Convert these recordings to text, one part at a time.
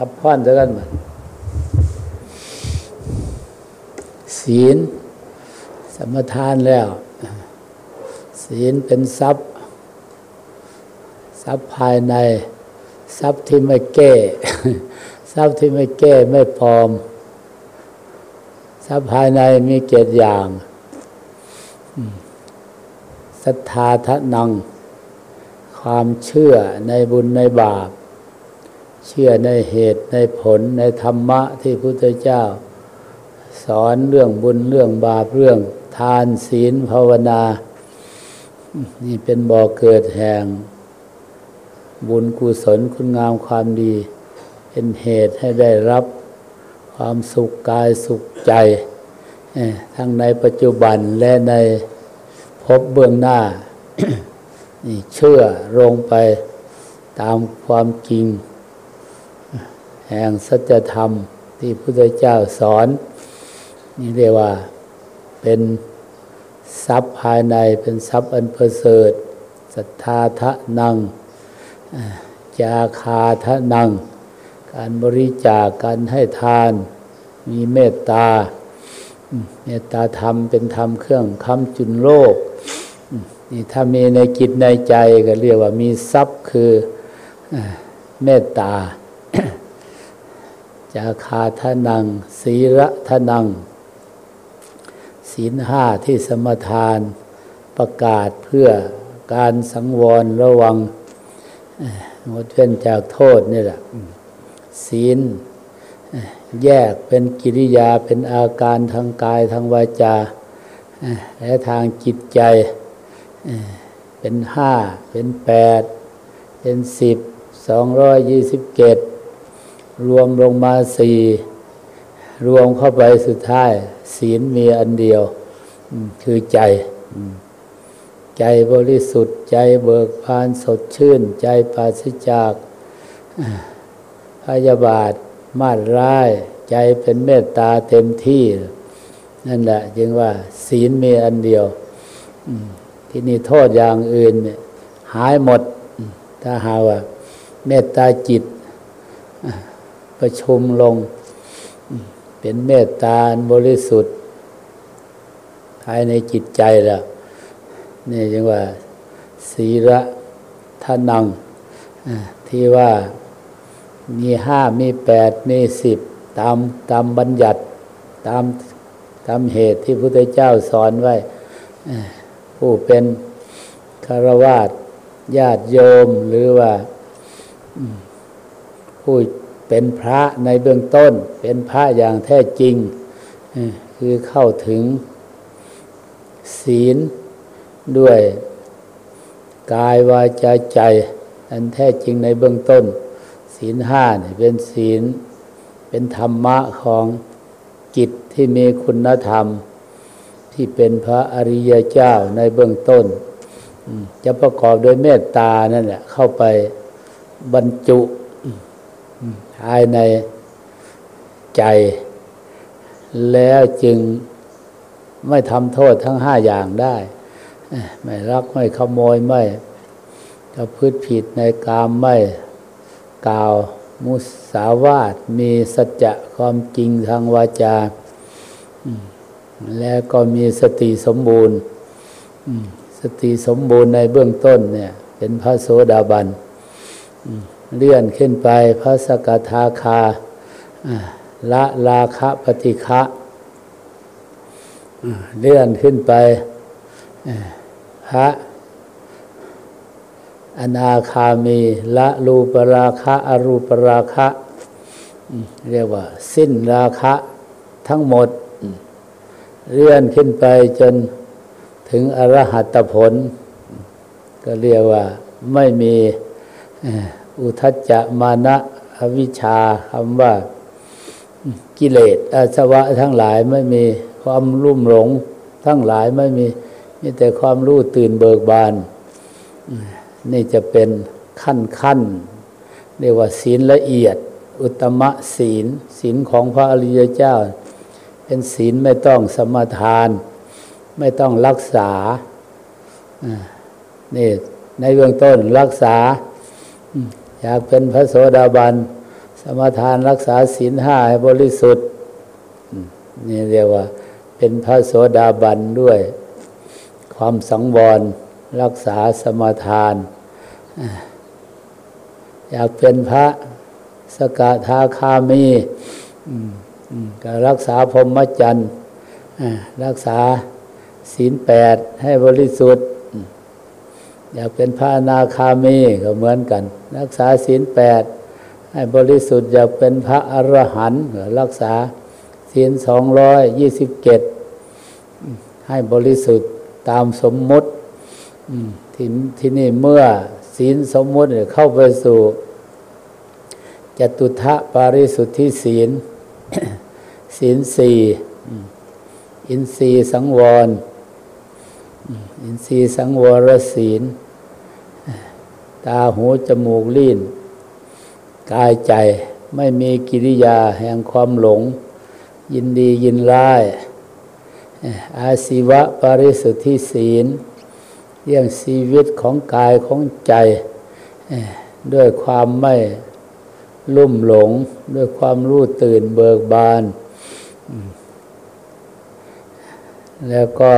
พับพ่อนซะกันมาศีล สมทานแล้ว ศีลเป็นทรัพย์ ทรัพย์ภายใน ทรัพย์ที่ไม่แก้ ทรัพย์ที่ไม่แก้ไม่พร้อม ทรัพย์ภายในมีเกียรติอย่างศรัทธาทะนัง ความเชื่อในบุญในบาป เชื่อในเหตุในผลในธรรมะที่พุทธเจ้า สอนเรื่องบุญเรื่องบาปเรื่องทานศีลภาวนา นี่เป็นบ่อเกิดแห่ง บุญกุศลคุณงามความดี เป็นเหตุให้ได้รับความสุขกายสุขใจ ทั้งในปัจจุบันและในพบเบื้องหน้านี่เชื่อลงไปตามความจริง แห่งสัจธรรมที่พระพุทธเจ้าสอน นี่เรียกว่าเป็นทรัพย์ภายในเป็นทรัพย์อันประเสริฐศรัทธาทะนังจาคาทะนัง การบริจาคการให้ทาน มีเมตตา เมตตาธรรมเป็นธรรมเครื่องคำจุนโลกนี่ถ้ามีในจิตในใจก็เรียกว่ามีทรัพย์คือเมตตา จาคาทนัง ศีระทนัง ศีลห้าที่สมทานประกาศเพื่อการสังวรระวังงดเว้นจากโทษนี่แหละศีลแยกเป็นกิริยาเป็นอาการทางกายทางวาจา และทางจิตใจเป็นห้าเป็นแปดเป็นสิบสองร้อยยี่สิบเกต รวมลงมาสี่รวมเข้าไปสุดท้าย ศีลมีอันเดียว คือใจ ใจบริสุทธิ์ ใจเบิกบานสดชื่น ใจปราศจากพยาบาท มาดร้าย ใจเป็นเมตตาเต็มที่ นั่นแหละจึงว่า ศีลมีอันเดียวที่นี่โทษอย่างอื่น หายหมด ถ้าหาว่า เมตตาจิต ประชุมลง เป็นเมตตาบริสุทธิ์ ภายในจิตใจแล้วนี่จึงว่า ศีระทานัง ที่ว่ามีห้ามีแปดมีสิบตามตามบัญญัติตามตามเหตุที่พระพุทธเจ้าสอนไว้ ผู้เป็นคารวาสญาติโยมหรือว่าผู้ เป็นพระในเบื้องต้น เป็นพระอย่างแท้จริง คือเข้าถึงศีลด้วยกายวาจาใจอันแท้จริงในเบื้องต้น ศีลห้าเนี่ยเป็นศีล เป็นธรรมะของจิตที่มีคุณธรรม ที่เป็นพระอริยเจ้าในเบื้องต้น จะประกอบโดยเมตตานั่นแหละเข้าไปบรรจุ ภายในใจ แล้วจึงไม่ทำโทษทั้งห้าอย่างได้ ไม่รักไม่ขโมยไม่กระพืชผิดในกามไม่กล่าวมุสาวาทมีสัจจะความจริงทางวาจา แล้วก็มีสติสมบูรณ์ สติสมบูรณ์ในเบื้องต้นเนี่ย เป็นพระโสดาบัน เลื่อนขึ้นไปพระสกทาคาละราคะปฏิฆะเลื่อนขึ้นไปพระอนาคามีละรูปราคะอรูปราคะ เรียกว่า สิ้นราคะทั้งหมด เลื่อนขึ้นไปจนถึงอรหัตผล ก็เรียกว่าไม่มี อุทจจะมานะอวิชชาคำว่ากิเลสอาสวะทั้งหลายไม่มีความรุ่มหลง ทั้งหลายไม่มีมีแต่ความรู้ตื่นเบิกบาน นี่จะเป็นขั้นขั้นเรียกว่าศีลละเอียด อุตมะศีลศีลของพระอริยเจ้า เป็นศีลไม่ต้องสมทาน ไม่ต้องรักษานี่ในเบื้องต้นรักษา อยากเป็นพระโสดาบัน สมทานรักษาศีลห้าให้บริสุทธิ์นี่เรียกว่า เป็นพระโสดาบันด้วย ความสังวรรักษาสมทาน อยากเป็นพระสกทาคามีก็รักษาพรหมจรรย์รักษาศีลแปดให้บริสุทธิ์ อยากเป็นพระนาคามีก็เหมือนกัน รักษาศีลแปดให้บริสุทธิ์อยากเป็นพระอรหันต์รักษาศีลสองร้อยยี่สิบเจ็ดให้บริสุทธิ์ตามสมมติที่ที่นี่เมื่อศีลสมมติเข้าไปสู่จตุทะปาริสุทธิศีลศีลสี่อินทรีย์สังวร อินทรีย์สังวรศีล ตาหูจมูกลิ้นกายใจไม่มีกิริยาแห่งความหลง ยินดียินร้าย อาศิวะปริสุทธิศีลเรื่องชีวิตของกายของใจ ด้วยความไม่ลุ่มหลง ด้วยความรู้ตื่นเบิกบาน แล้วก็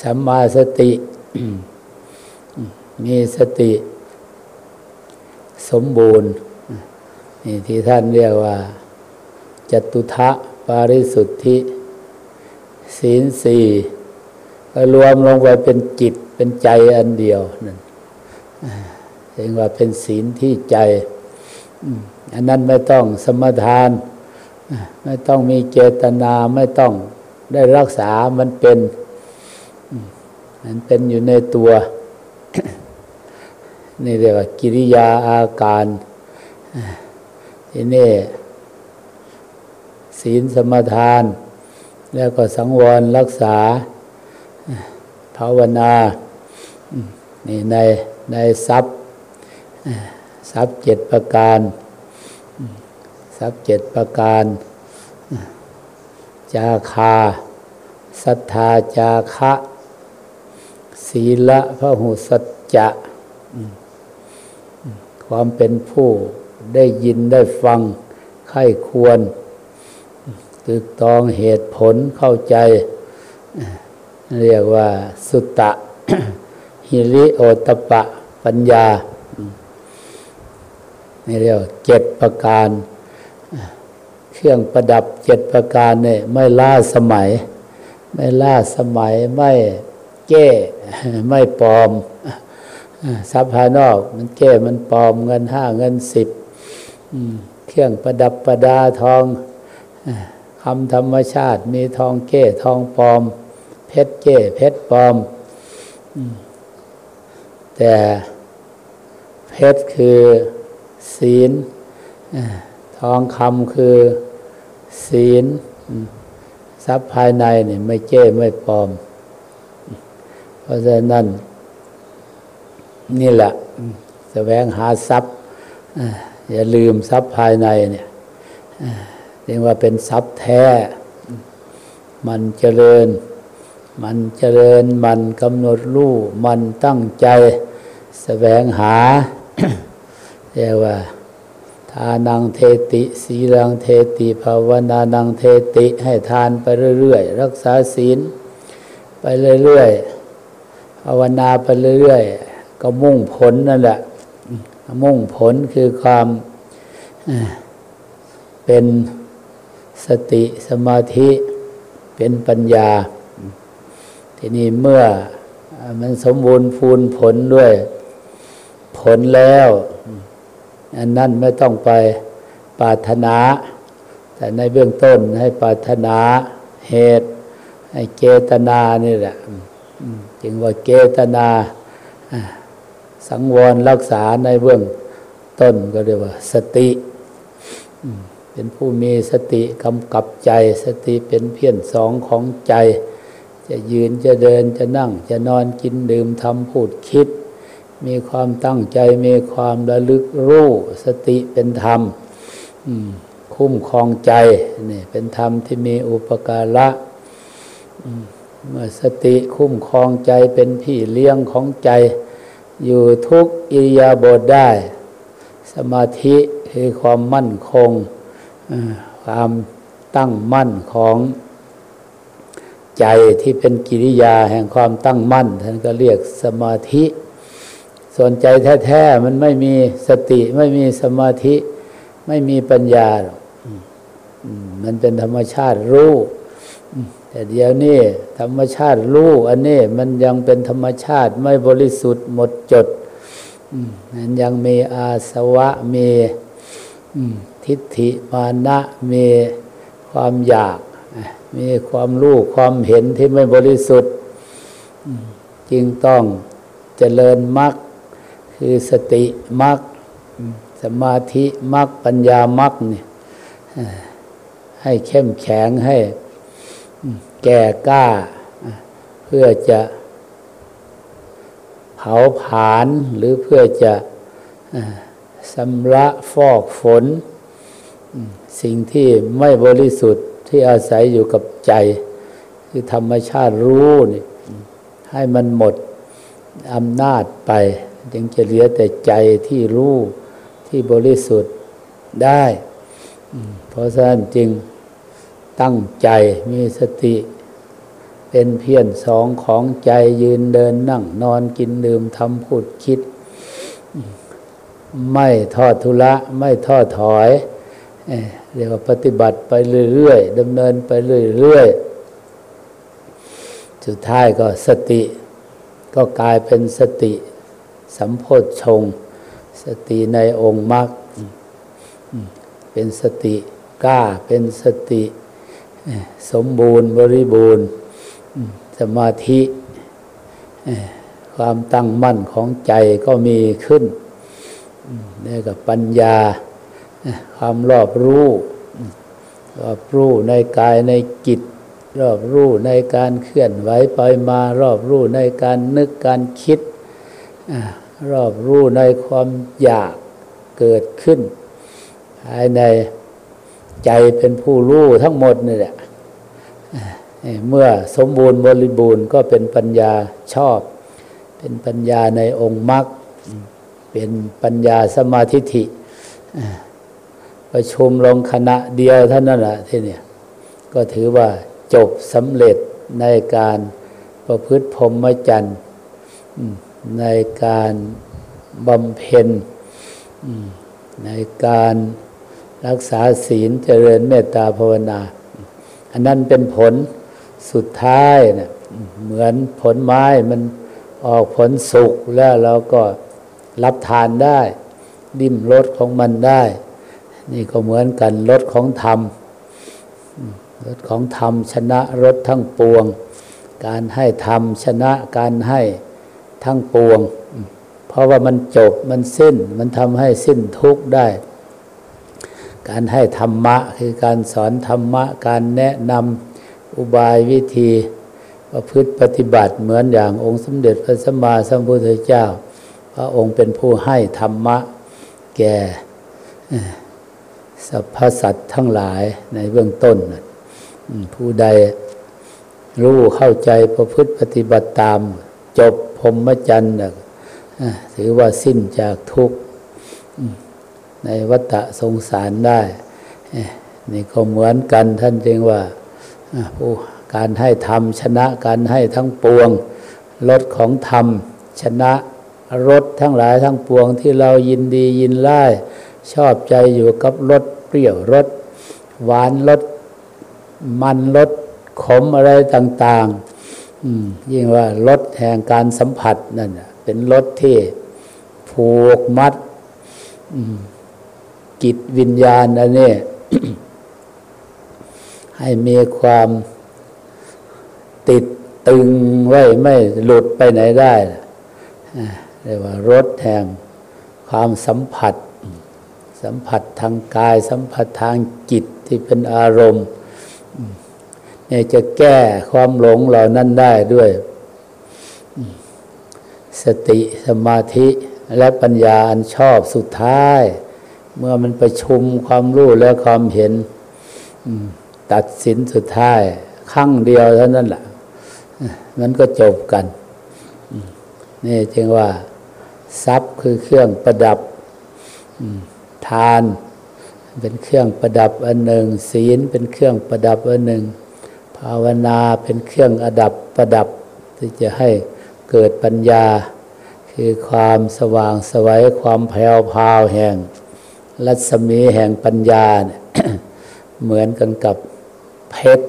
สัมมาสติ มีสติ สมบูรณ์นี่ที่ท่านเรียกว่าจตุทะปาริสุทธิศีลสี่รวมลงไปเป็นจิตเป็นใจอันเดียวนั่นเรียกว่าเป็นศีลที่ใจอันนั้นไม่ต้องสมทาน ไม่ต้องมีเจตนาไม่ต้องได้รักษามันเป็น มันเป็นอยู่ในตัว นี่เรียกว่ากิริยาอาการที่นี่ศีลสมทาน แล้วก็สังวรรักษาภาวนานี่ในในทรัพย์ทรัพย์เจ็ดประการทรัพย์เจ็ดประการ จาคาศรัทธาจาคะ ศีละพระหุสัจจะความเป็นผู้ได้ยินได้ฟังไข้ควรตึกตองเหตุผลเข้าใจ เรียกว่าสุตตะฮิริโอตปะปัญญานี่เรียกเจ็ดประการ เครื่องประดับเจ็ดประการเนี่ยไม่ล่าสมัย ไม่ล่าสมัยไม่แก้ ไม่ปลอมทรัพย์ภายนอกมันแก้มันปลอมเงินห้าเงินสิบเครื่องประดับประดาทองคำธรรมชาติ มีทองเก้ทองปลอม เพชรเก้เพชรปลอม แต่เพชรคือศีลทองคำคือศีลทรัพย์ภายในเนี่ยไม่เจ้ไม่ปลอม เพราะฉะนั้น นี่แหละแสวงหาทรัพย์อย่าลืมทรัพย์ภายในเนี่ยเรียกว่าเป็นทรัพย์แท้ มันเจริญ มันเจริญมันกำหนดรู้มันตั้งใจแสวงหาเรียกว่าทานังเทติสีลังเทติภาวนานังเทติให้ทานไปเรื่อยๆ รักษาศีล ไปเรื่อยๆ ภาวนาไปเรื่อยๆ ก็มุ่งผลนั่นแหละ มุ่งผลคือความเป็นสติสมาธิเป็นปัญญา ทีนี้เมื่อมันสมบูรณ์พูนผลด้วย ผลแล้ว อันนั้นไม่ต้องไปปรารถนา แต่ในเบื้องต้นให้ปรารถนาเหตุ ให้เจตนานี่แหละ จึงว่าเจตนาสังวรรักษาในเบื้องต้นก็เรียกว่า สติเป็นผู้มีสติกำกับใจ สติเป็นเพี้ยนสองของใจ จะยืนจะเดินจะนั่ง จะนอนกินดื่มทำพูดคิด มีความตั้งใจมีความระลึกรู้สติเป็นธรรมคุ้มครองใจนี่เป็นธรรมที่มีอุปการะ เมื่อสติคุ้มครองใจเป็นพี่เลี้ยงของใจ อยู่ทุกอิริยาบถได้ สมาธิคือความมั่นคง ความตั้งมั่นของใจที่เป็นกิริยาแห่งความตั้งมั่น ท่านก็เรียกสมาธิ ส่วนใจแท้ๆมันไม่มีสติไม่มีสมาธิ ไม่มีปัญญาหรอกมันเป็นธรรมชาติรู้ แต่เดี๋ยวนี้ธรรมชาติรู้อันนี้มันยังเป็นธรรมชาติไม่บริสุทธิ์หมดจดมันยังมีอาสวะมีทิฏฐิมานะมีความอยาก มีความรู้ความเห็นที่ไม่บริสุทธิ์จึงต้องเจริญมรรคคือสติมรรคสมาธิมรรคปัญญามรรคเนี่ยให้เข้มแข็งให้ แก่กล้า เพื่อจะเผาผลาญหรือเพื่อจะสำระฟอกฝน สิ่งที่ไม่บริสุทธิ์ที่อาศัยอยู่กับใจ คือธรรมชาติรู้นี่ให้มันหมดอำนาจไป จึงจะเหลือแต่ใจที่รู้ที่บริสุทธิ์ได้ เพราะฉะนั้นจึงตั้งใจมีสติ เป็นเพียรสองของใจยืนเดินนั่งนอนกินดื่มทำพูดคิด ไม่ทอดทุระไม่ทอดถอยเรียกว่าปฏิบัติไปเรื่อยๆดำเนินไปเรื่อยๆสุดท้ายก็สติ ก็กลายเป็นสติสัมโพธชง สติในองค์มรรคเป็นสติกล้าเป็นสติสมบูรณ์บริบูรณ์ สมาธิความตั้งมั่นของใจก็มีขึ้นนี่กับปัญญา ความรอบรู้รอบรู้ในกายในจิต รอบรู้ในการเคลื่อนไหวไปมารอบรู้ในการนึกการคิด รอบรู้ในความอยากเกิดขึ้นภายในใจเป็นผู้รู้ทั้งหมดนี่แหละ เมื่อสมบูรณ์บริบูรณ์ก็เป็นปัญญาชอบ เป็นปัญญาในองค์มรรคเป็นปัญญาสมาธิิประชุมลงคณะเดียวเท่านั้นแหละที่นี่ก็ถือว่าจบสำเร็จในการประพฤติพรหมจรรย์ในการบำเพ็ญในการรักษาศีลเจริญเมตตาภาวนา อันนั้นเป็นผล สุดท้ายเนะเหมือนผลไม้มันออกผลสุกแล้วเราก็รับทานได้ ดิ้มรสของมันได้ นี่ก็เหมือนกันรสของธรรมรสของธรรมชนะรสทั้งปวง การให้ธรรมชนะการให้ทั้งปวง เพราะว่ามันจบมันสิ้นมันทำให้สิ้นทุกข์ได้ การให้ธรรมะคือการสอนธรรมะ การแนะนำ อุบายวิธีประพฤติปฏิบัติเหมือนอย่างองค์สมเด็จพระสัมมาสัมพุทธเจ้า พระองค์เป็นผู้ให้ธรรมะแก่สรรพสัตว์ทั้งหลายในเบื้องต้น ผู้ใดรู้เข้าใจประพฤติปฏิบัติตาม จบพรมจรรย์ถือว่าสิ้นจากทุกข์ในวัฏสงสารได้ นี่ก็เหมือนกันท่านจึงว่า ผู้การให้ธรรมชนะการให้ทั้งปวงรสของธรรม ชนะรสทั้งหลายทั้งปวงที่เรายินดียินไล่ชอบใจอยู่กับรสเปรี้ยวรสหวานรสมันรสขมอะไรต่างๆยิ่งว่ารสแห่งการสัมผัสนั่นเป็นรสที่ผูกมัดจิตวิญญาณอันนี้ ให้มีความติดตึงไว้ไม่หลุดไปไหนได้เรียกว่ารสแห่งความสัมผัส สัมผัสทางกาย สัมผัสทางจิตที่เป็นอารมณ์เนี่ยจะแก้ความหลงเหล่านั้นได้ด้วย สติสมาธิและปัญญาอันชอบสุดท้าย เมื่อมันประชุมความรู้และความเห็น ตัดสินสุดท้ายครั้งเดียวเท่านั้นแหละมันก็จบกัน นี่จึงว่า ทรัพย์คือเครื่องประดับทาน เป็นเครื่องประดับอันหนึ่ง ศีลเป็นเครื่องประดับอันหนึ่ง ภาวนาเป็นเครื่องอดับประดับ ที่จะให้เกิดปัญญา คือความสว่างสวัยความแผ่วพาวแห่ง รัศมีแห่งปัญญาเเหมือนกันกับ เพชร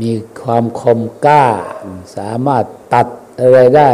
มีความคมกล้า สามารถตัดอะไรได้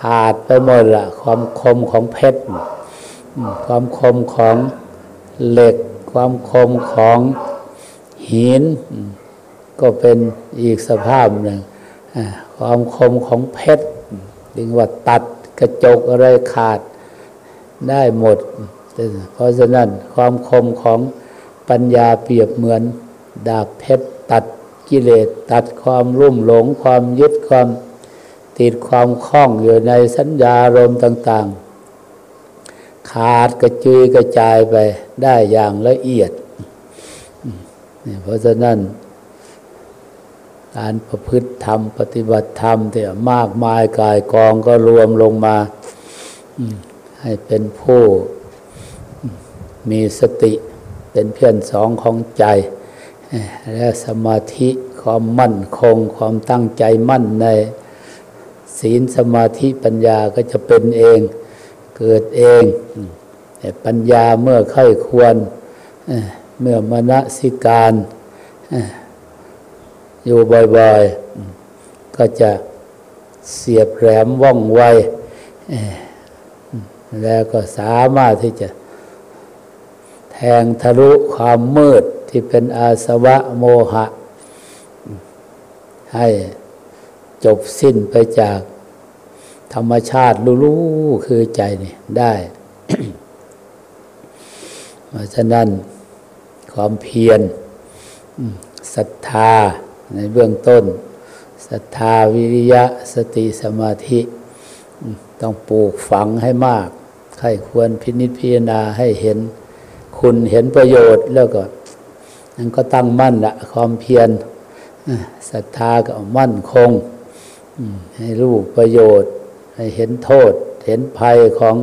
ขาดไปหมดละความคมของเพชร ความคมของเหล็ก ความคมของหิน ก็เป็นอีกสภาพหนึ่งความคมของเพชรถึงว่าตัดกระจกอะไรขาดได้หมด เพราะฉะนั้นความคมของปัญญาเปรียบเหมือน ดาบเพชรตัดกิเลสตัดความรุ่มหลงความยึดความติดความคล้องอยู่ในสัญญารมต่าง ๆ ขาดกระจุยกระจายไปได้อย่างละเอียด เพราะฉะนั้น การประพฤติธรรม ปฏิบัติธรรมที่มากมายกายกองก็รวมลงมา ให้เป็นผู้มีสติเป็นเพื่อนสองของใจ และสมาธิความมั่นคง ความตั้งใจมั่นในศีลสมาธิปัญญาก็จะเป็นเองเกิดเองแต่ปัญญาเมื่อค่อยควรเมื่อมณสิการอยู่บ่อยๆ ก็จะเสียบแหลมว่องไวแล้วก็สามารถที่จะแทงทะลุความมืด ที่เป็นอาสวะโมหะ ให้จบสิ้นไปจากธรรมชาติรู้ๆคือใจนี่ได้เพราะฉะนั้นความเพียรศรัทธาในเบื้องต้นศรัทธาวิริยะสติสมาธิ ต้องปลูกฝังให้มาก ใครควรพินิจพิจารณาให้เห็นคุณเห็นประโยชน์แล้วก็ นั่นก็ตั้งมั่นละความเพียรศรัทธาก็มั่นคงให้รู้ประโยชน์ ให้เห็นโทษ เห็นภัยของ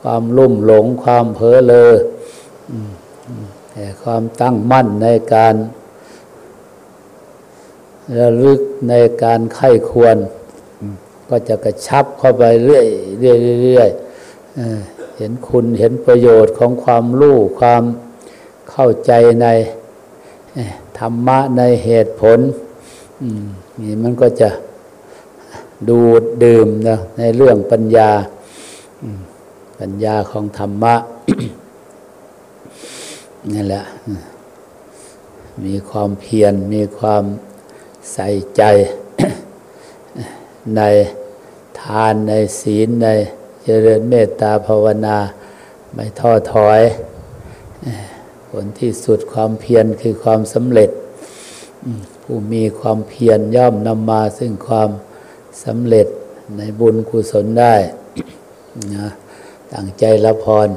ความลุ่มหลงความเผลอเลอแต่ความตั้งมั่นในการระลึกในการไข้ควร ก็จะกระชับเข้าไปเรื่อยเรื่อยเรื่อยเห็นคุณเห็นประโยชน์ของความรู้ความ เข้าใจในธรรมะในเหตุผลนี่มันก็จะดูดดื่มนะในเรื่องปัญญาปัญญาของธรรมะนั่แหละ มีความเพียรมีความใส่ใจ ในทานในศีลในเจริญเมตตาภาวนา ไม่ท้อถอย ผลที่สุดความเพียรคือความสำเร็จ ผู้มีความเพียรย่อมนำมาซึ่งความสำเร็จในบุญกุศลได้นะตั้งใจละพร